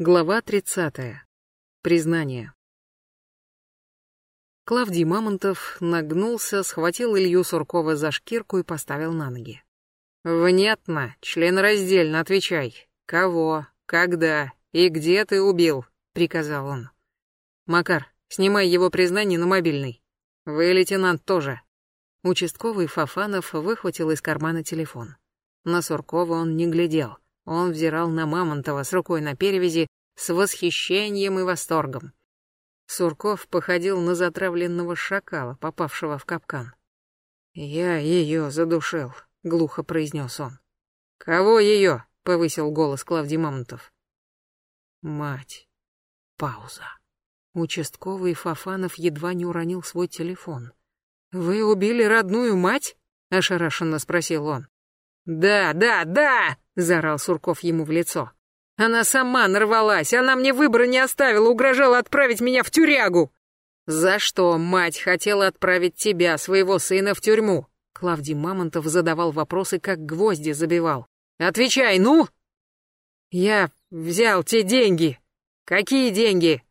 Глава 30. Признание. Клавдий Мамонтов нагнулся, схватил Илью Суркова за шкирку и поставил на ноги. «Внятно, членораздельно отвечай. Кого, когда и где ты убил?» — приказал он. «Макар, снимай его признание на мобильный. Вы, лейтенант, тоже». Участковый Фафанов выхватил из кармана телефон. На Суркова он не глядел. Он взирал на Мамонтова с рукой на перевязи с восхищением и восторгом. Сурков походил на затравленного шакала, попавшего в капкан. «Я ее задушил», — глухо произнес он. «Кого ее?» — повысил голос Клавдий Мамонтов. «Мать». Пауза. Участковый Фафанов едва не уронил свой телефон. «Вы убили родную мать?» — ошарашенно спросил он. «Да, да, да!» — заорал Сурков ему в лицо. «Она сама нарвалась, она мне выбора не оставила, угрожала отправить меня в тюрягу!» «За что мать хотела отправить тебя, своего сына, в тюрьму?» Клавдий Мамонтов задавал вопросы, как гвозди забивал. «Отвечай, ну!» «Я взял те деньги». «Какие деньги?»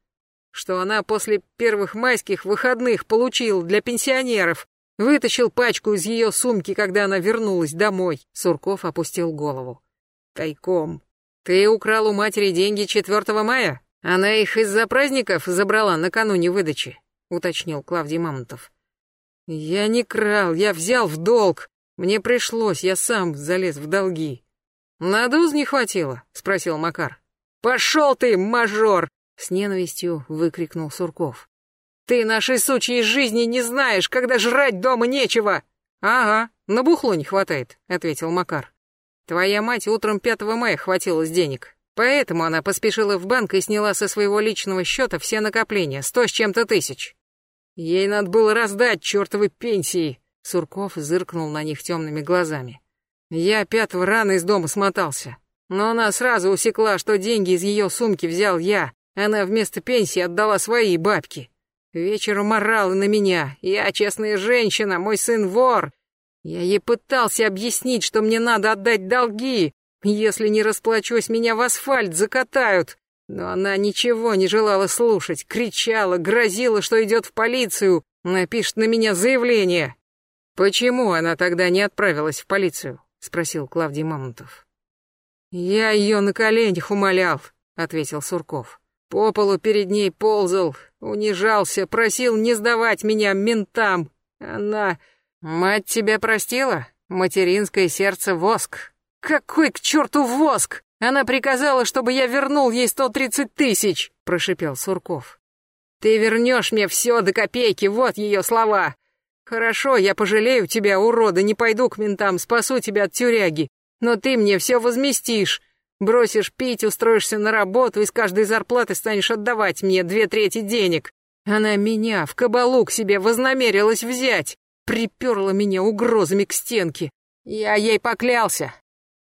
«Что она после первых майских выходных получил для пенсионеров. Вытащил пачку из ее сумки, когда она вернулась домой. Сурков опустил голову. Тайком. Ты украл у матери деньги 4 мая? Она их из-за праздников забрала накануне выдачи, уточнил Клавдий Мамонтов. Я не крал, я взял в долг. Мне пришлось, я сам залез в долги. На доз не хватило? спросил Макар. Пошел ты, мажор! С ненавистью выкрикнул Сурков. Ты нашей сучьей жизни не знаешь, когда жрать дома нечего. Ага, на бухло не хватает, ответил Макар. Твоя мать утром 5 мая хватилась денег. Поэтому она поспешила в банк и сняла со своего личного счета все накопления, сто с чем-то тысяч. Ей надо было раздать чертовы пенсии. Сурков зыркнул на них темными глазами. Я пятого рано из дома смотался. Но она сразу усекла, что деньги из ее сумки взял я. Она вместо пенсии отдала свои бабки. Вечером орала на меня. Я честная женщина, мой сын вор. Я ей пытался объяснить, что мне надо отдать долги. Если не расплачусь, меня в асфальт закатают. Но она ничего не желала слушать, кричала, грозила, что идет в полицию, напишет на меня заявление. «Почему она тогда не отправилась в полицию?» — спросил Клавдий Мамонтов. «Я ее на коленях умолял», — ответил Сурков. По полу перед ней ползал, унижался, просил не сдавать меня ментам. Она... Мать тебя простила? Материнское сердце воск. Какой к черту воск? Она приказала, чтобы я вернул ей сто тридцать тысяч, прошипел Сурков. Ты вернешь мне все до копейки, вот ее слова. Хорошо, я пожалею тебя, урода, не пойду к ментам, спасу тебя от тюряги. Но ты мне все возместишь. Бросишь пить, устроишься на работу и с каждой зарплаты станешь отдавать мне две трети денег. Она меня в кабалу к себе вознамерилась взять, приперла меня угрозами к стенке. Я ей поклялся.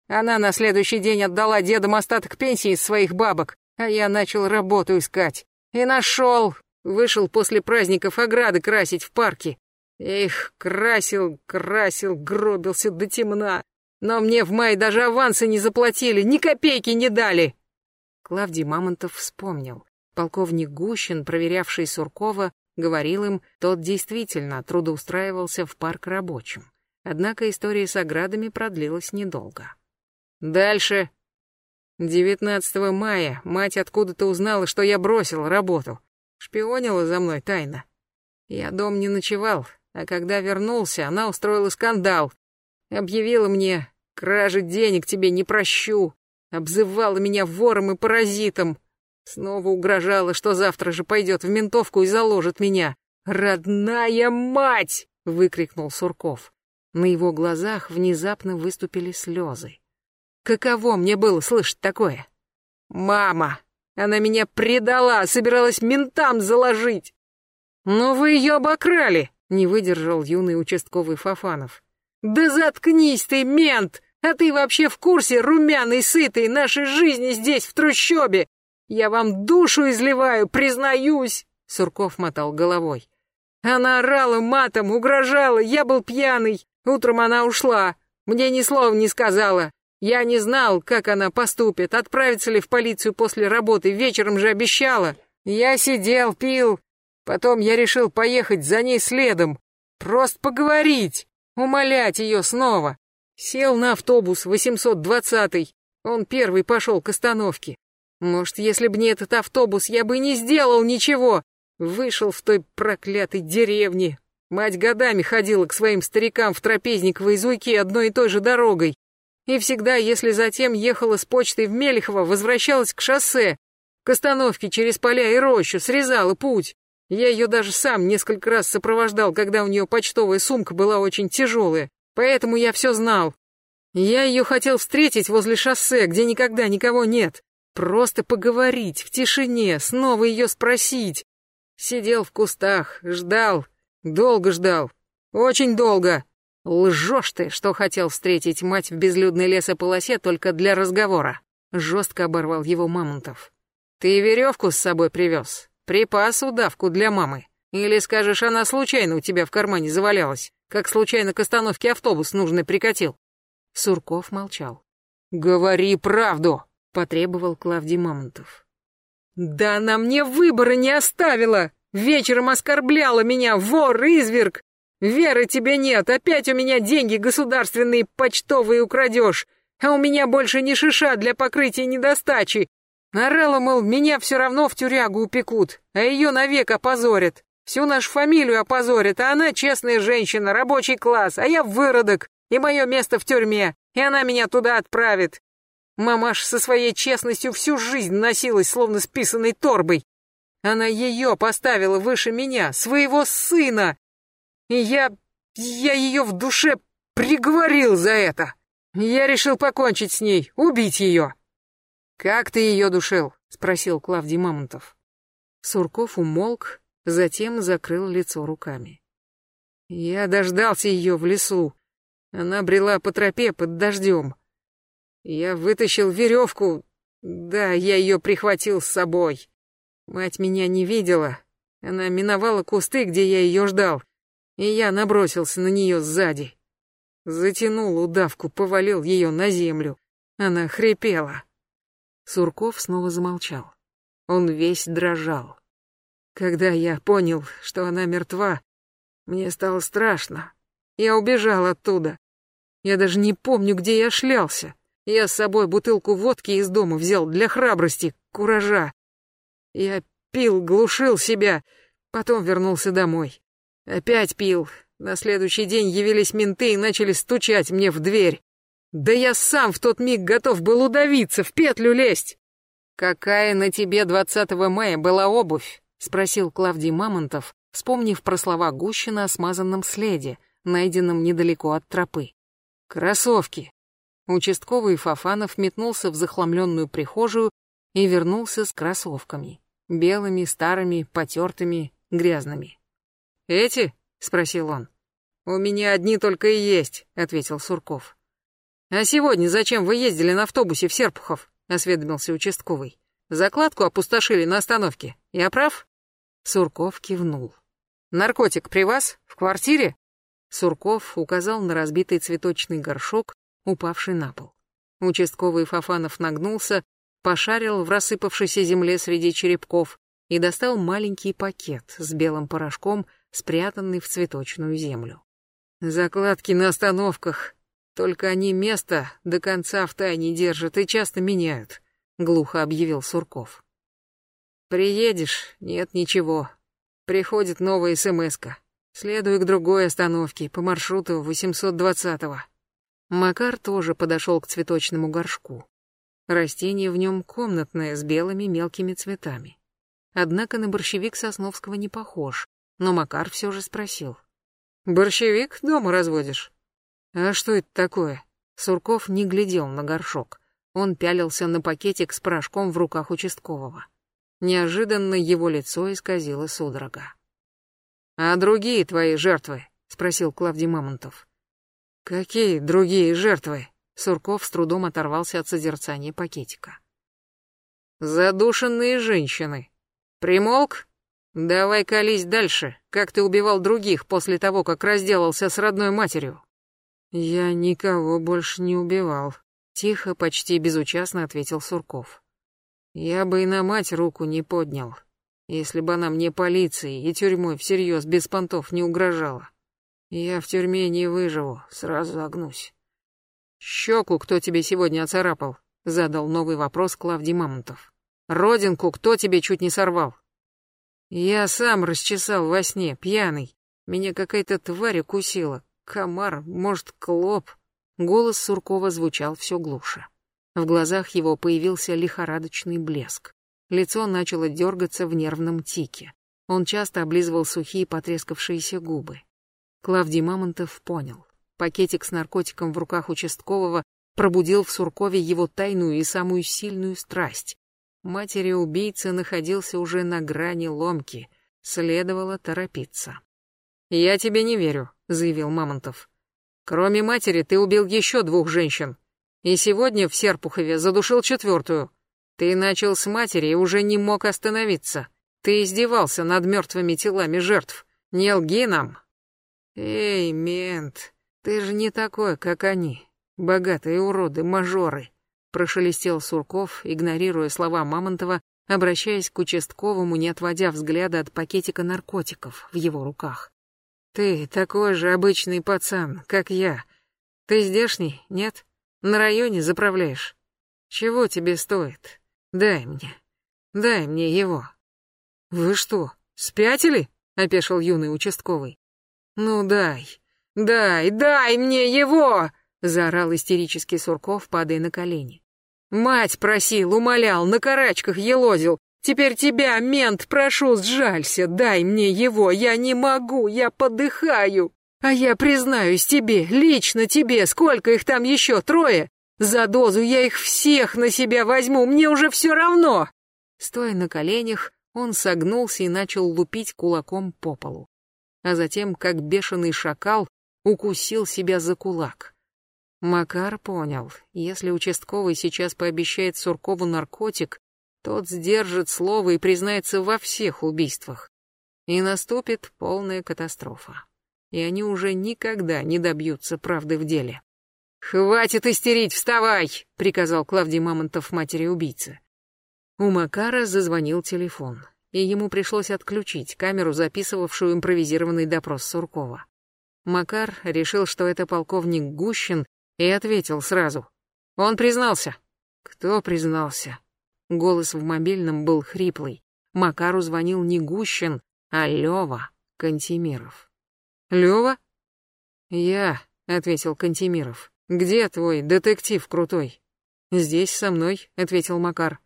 Она на следующий день отдала дедам остаток пенсии из своих бабок, а я начал работу искать. И нашел. Вышел после праздников ограды красить в парке. Эх, красил, красил, гробился до темна. Но мне в мае даже авансы не заплатили, ни копейки не дали. Клавдий Мамонтов вспомнил. Полковник Гущин, проверявший Суркова, говорил им, тот действительно трудоустраивался в парк рабочим. Однако история с оградами продлилась недолго. Дальше. 19 мая мать откуда-то узнала, что я бросил работу. Шпионила за мной тайно. Я дом не ночевал, а когда вернулся, она устроила скандал. Объявила мне, кражи денег тебе не прощу. Обзывала меня вором и паразитом. Снова угрожала, что завтра же пойдет в ментовку и заложит меня. «Родная мать!» — выкрикнул Сурков. На его глазах внезапно выступили слезы. Каково мне было слышать такое? «Мама! Она меня предала, собиралась ментам заложить!» «Но вы ее обокрали!» — не выдержал юный участковый Фафанов. «Да заткнись ты, мент! А ты вообще в курсе, румяный, сытый, нашей жизни здесь, в трущобе? Я вам душу изливаю, признаюсь!» Сурков мотал головой. Она орала матом, угрожала, я был пьяный. Утром она ушла, мне ни слова не сказала. Я не знал, как она поступит, отправится ли в полицию после работы, вечером же обещала. Я сидел, пил. Потом я решил поехать за ней следом. Просто поговорить, умолять ее снова. Сел на автобус 820-й. Он первый пошел к остановке. Может, если бы не этот автобус, я бы не сделал ничего. Вышел в той проклятой деревне. Мать годами ходила к своим старикам в трапезниковой зуйке одной и той же дорогой. И всегда, если затем ехала с почтой в Мелехово, возвращалась к шоссе, к остановке через поля и рощу, срезала путь. Я ее даже сам несколько раз сопровождал, когда у нее почтовая сумка была очень тяжелая, поэтому я все знал. Я ее хотел встретить возле шоссе, где никогда никого нет. Просто поговорить в тишине, снова ее спросить. Сидел в кустах, ждал, долго ждал, очень долго. Лжешь ты, что хотел встретить мать в безлюдной лесополосе только для разговора. Жестко оборвал его Мамонтов. Ты веревку с собой привез, припас удавку для мамы. Или скажешь, она случайно у тебя в кармане завалялась, как случайно к остановке автобус нужный прикатил. Сурков молчал. «Говори правду!» Потребовал Клавдий Мамонтов. «Да она мне выбора не оставила! Вечером оскорбляла меня, вор, изверг! Веры тебе нет, опять у меня деньги государственные почтовые украдешь, а у меня больше ни шиша для покрытия недостачи. Орала, мол, меня все равно в тюрягу упекут, а ее навек опозорят. Всю нашу фамилию опозорят, а она честная женщина, рабочий класс, а я выродок, и мое место в тюрьме, и она меня туда отправит. Мамаш со своей честностью всю жизнь носилась, словно с писаной торбой. Она ее поставила выше меня, своего сына. И я... я ее в душе приговорил за это. Я решил покончить с ней, убить ее. «Как ты ее душил?» — спросил Клавдий Мамонтов. Сурков умолк, затем закрыл лицо руками. Я дождался ее в лесу. Она брела по тропе под дождем. Я вытащил веревку. Да, я ее прихватил с собой. Мать меня не видела. Она миновала кусты, где я ее ждал. И я набросился на нее сзади. Затянул удавку, повалил ее на землю. Она хрипела. Сурков снова замолчал. Он весь дрожал. Когда я понял, что она мертва, мне стало страшно. Я убежал оттуда. Я даже не помню, где я шлялся. Я с собой бутылку водки из дома взял для храбрости, куража. Я пил, глушил себя, потом вернулся домой. Опять пил. На следующий день явились менты и начали стучать мне в дверь. Да я сам в тот миг готов был удавиться, в петлю лезть. «Какая на тебе 20 мая была обувь?» — спросил Клавдий Мамонтов, вспомнив про слова Гущина о смазанном следе, найденном недалеко от тропы. «Кроссовки», Участковый Фафанов метнулся в захламленную прихожую и вернулся с кроссовками. Белыми, старыми, потертыми, грязными. «Эти?» — спросил он. «У меня одни только и есть», — ответил Сурков. «А сегодня зачем вы ездили на автобусе в Серпухов?» — осведомился участковый. «Закладку опустошили на остановке. Я прав?» Сурков кивнул. «Наркотик при вас? В квартире?» Сурков указал на разбитый цветочный горшок, упавший на пол. Участковый Фафанов нагнулся, пошарил в рассыпавшейся земле среди черепков и достал маленький пакет с белым порошком, спрятанный в цветочную землю. «Закладки на остановках. Только они место до конца в тайне держат и часто меняют», — глухо объявил Сурков. «Приедешь? Нет ничего. Приходит новая СМС-ка. Следуй к другой остановке по маршруту 820-го. Макар тоже подошел к цветочному горшку. Растение в нем комнатное, с белыми мелкими цветами. Однако на борщевик Сосновского не похож, но Макар все же спросил. «Борщевик дома разводишь?» «А что это такое?» Сурков не глядел на горшок. Он пялился на пакетик с порошком в руках участкового. Неожиданно его лицо исказило судорога. «А другие твои жертвы?» — спросил Клавдий Мамонтов. Какие другие жертвы? Сурков с трудом оторвался от созерцания пакетика. Задушенные женщины. Примолк? Давай колись дальше. Как ты убивал других после того, как разделался с родной матерью? Я никого больше не убивал. Тихо, почти безучастно ответил Сурков. Я бы и на мать руку не поднял, если бы она мне полицией и тюрьмой всерьез без понтов не угрожала. Я в тюрьме не выживу, сразу загнусь. Щеку кто тебе сегодня оцарапал? Задал новый вопрос Клавдий Мамонтов. Родинку кто тебе чуть не сорвал? Я сам расчесал во сне, пьяный. Меня какая-то тварь укусила. Комар, может, клоп. Голос Суркова звучал все глуше. В глазах его появился лихорадочный блеск. Лицо начало дергаться в нервном тике. Он часто облизывал сухие потрескавшиеся губы. Клавдий Мамонтов понял. Пакетик с наркотиком в руках участкового пробудил в Суркове его тайную и самую сильную страсть. Матери убийцы находился уже на грани ломки. Следовало торопиться. «Я тебе не верю», — заявил Мамонтов. «Кроме матери ты убил еще двух женщин. И сегодня в Серпухове задушил четвертую. Ты начал с матери и уже не мог остановиться. Ты издевался над мертвыми телами жертв. Не лги нам». «Эй, мент, ты же не такой, как они. Богатые уроды, мажоры», — прошелестел Сурков, игнорируя слова Мамонтова, обращаясь к участковому, не отводя взгляда от пакетика наркотиков в его руках. Ты такой же обычный пацан, как я. Ты здешний, нет? На районе заправляешь. Чего тебе стоит? Дай мне. Дай мне его. Вы что, спятили? Опешил юный участковый. Ну дай. Дай, дай мне его! Заорал истерический Сурков, падая на колени. Мать просил, умолял, на карачках елозил. Теперь тебя, мент, прошу, сжалься, дай мне его, я не могу, я подыхаю. А я признаюсь тебе, лично тебе, сколько их там еще, трое? За дозу я их всех на себя возьму, мне уже все равно. Стоя на коленях, он согнулся и начал лупить кулаком по полу. А затем, как бешеный шакал, укусил себя за кулак. Макар понял, если участковый сейчас пообещает Суркову наркотик, тот сдержит слово и признается во всех убийствах. И наступит полная катастрофа. И они уже никогда не добьются правды в деле. «Хватит истерить, вставай!» — приказал Клавдий Мамонтов матери убийцы. У Макара зазвонил телефон, и ему пришлось отключить камеру, записывавшую импровизированный допрос Суркова. Макар решил, что это полковник Гущин, и ответил сразу. Он признался. Кто признался? Голос в мобильном был хриплый. Макару звонил не Гущин, а Лёва Кантемиров. «Лёва?» «Я», — ответил Кантемиров. «Где твой детектив крутой?» «Здесь со мной», — ответил Макар.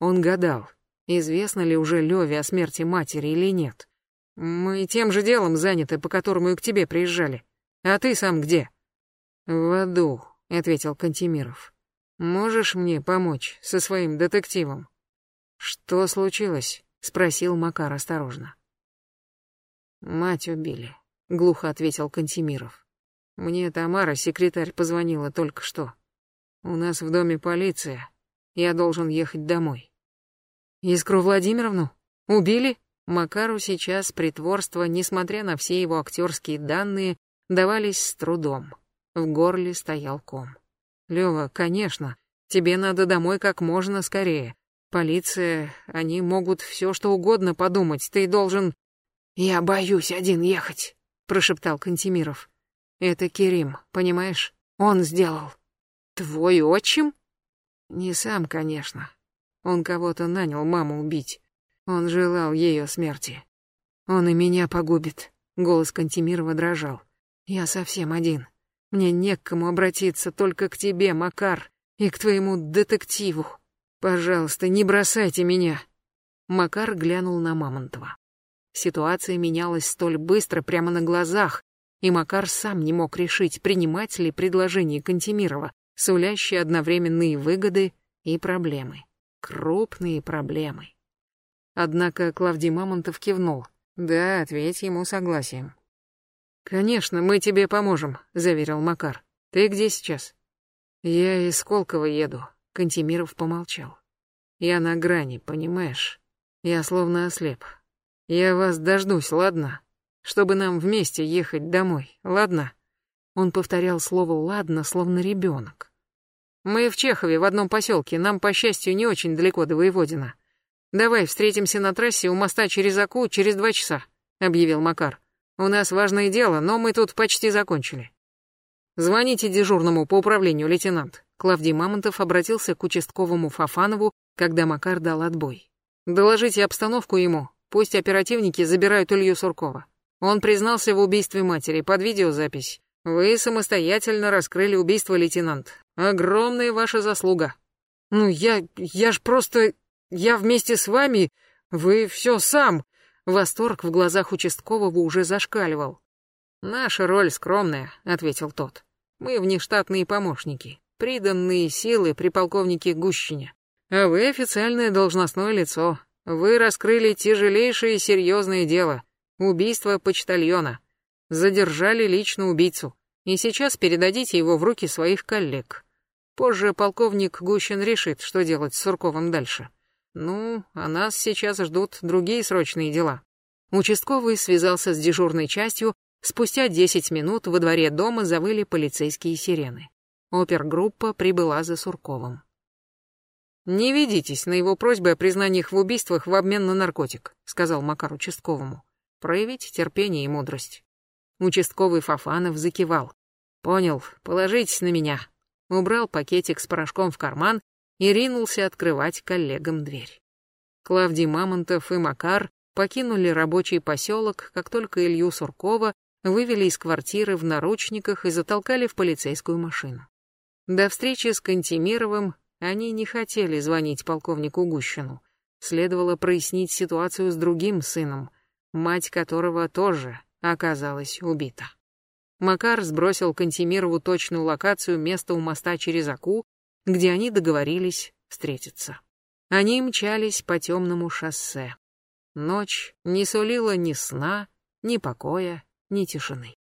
Он гадал, известно ли уже Лёве о смерти матери или нет. «Мы тем же делом заняты, по которому и к тебе приезжали. А ты сам где?» «В аду», — ответил Кантемиров. Можешь мне помочь со своим детективом? Что случилось? спросил Макар осторожно. Мать убили, глухо ответил Кантемиров. Мне Тамара, секретарь, позвонила только что. У нас в доме полиция. Я должен ехать домой. Искру Владимировну убили? Макару сейчас притворство, несмотря на все его актерские данные, давались с трудом. В горле стоял ком. Лёва, конечно, тебе надо домой как можно скорее. Полиция, они могут все что угодно подумать, ты должен... Я боюсь один ехать, прошептал Кантемиров. Это Керим, понимаешь? Он сделал. Твой отчим? Не сам, конечно. Он кого-то нанял маму убить. Он желал ее смерти. Он и меня погубит. Голос Кантемирова дрожал. Я совсем один. Мне не к кому обратиться, только к тебе, Макар, и к твоему детективу. Пожалуйста, не бросайте меня. Макар глянул на Мамонтова. Ситуация менялась столь быстро прямо на глазах, и Макар сам не мог решить, принимать ли предложение Кантемирова, сулящее одновременные выгоды и проблемы. Крупные проблемы. Однако Клавдий Мамонтов кивнул. Да, ответь ему согласием. «Конечно, мы тебе поможем», — заверил Макар. «Ты где сейчас?» «Я из Сколково еду», — Кантемиров помолчал. «Я на грани, понимаешь? Я словно ослеп. Я вас дождусь, ладно? Чтобы нам вместе ехать домой, ладно?» Он повторял слово «ладно», словно ребенок. Мы в Чехове, в одном поселке, нам, по счастью, не очень далеко до Воеводина. Давай встретимся на трассе у моста через Аку через два часа», — объявил Макар. «У нас важное дело, но мы тут почти закончили». «Звоните дежурному по управлению, лейтенант». Клавдий Мамонтов обратился к участковому Фафанову, когда Макар дал отбой. «Доложите обстановку ему, пусть оперативники забирают Илью Суркова. Он признался в убийстве матери под видеозапись. Вы самостоятельно раскрыли убийство, лейтенант. Огромная ваша заслуга. Ну, я... я ж просто... я вместе с вами... Вы все сам. Восторг в глазах участкового уже зашкаливал. «Наша роль скромная», — ответил тот. «Мы внештатные помощники, приданные силы при полковнике Гущине. А вы официальное должностное лицо. Вы раскрыли тяжелейшее и серьезное дело — убийство почтальона. Задержали лично убийцу и сейчас передадите его в руки своих коллег. Позже полковник Гущин решит, что делать с Сурковым дальше. Ну, а нас сейчас ждут другие срочные дела. Участковый связался с дежурной частью, спустя 10 минут во дворе дома завыли полицейские сирены. Опергруппа прибыла за Сурковым. «Не ведитесь на его просьбы о признаниях в убийствах в обмен на наркотик», сказал Макар участковому. «Проявите терпение и мудрость». Участковый Фафанов закивал. Понял, положитесь на меня. Убрал пакетик с порошком в карман и ринулся открывать коллегам дверь. Клавдий Мамонтов и Макар покинули рабочий поселок, как только Илью Суркова вывели из квартиры в наручниках и затолкали в полицейскую машину. До встречи с Кантемировым они не хотели звонить полковнику Гущину. Следовало прояснить ситуацию с другим сыном, мать которого тоже оказалась убита. Макар сбросил Кантемирову точную локацию места у моста через Аку, где они договорились встретиться. Они мчались по темному шоссе. Ночь не сулила ни сна, ни покоя, ни тишины.